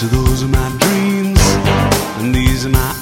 So those are my dreams, and these are my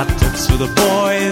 Hot tips for the boys.